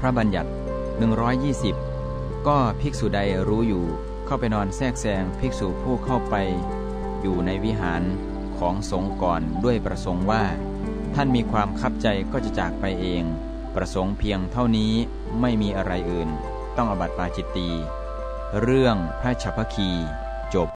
พระบัญญัติ 120 ก็ภิกษุใดรู้อยู่ เข้าไปนอนแทรกแซงภิกษุผู้เข้าไป อยู่ในวิหารของสงฆ์ก่อนด้วยประสงค์ว่า ท่านมีความคับใจก็จะจากไปเอง ประสงค์เพียงเท่านี้ไม่มีอะไรอื่น ต้องอบัติปาจิตตีเรื่องพระฉัพพคีจบ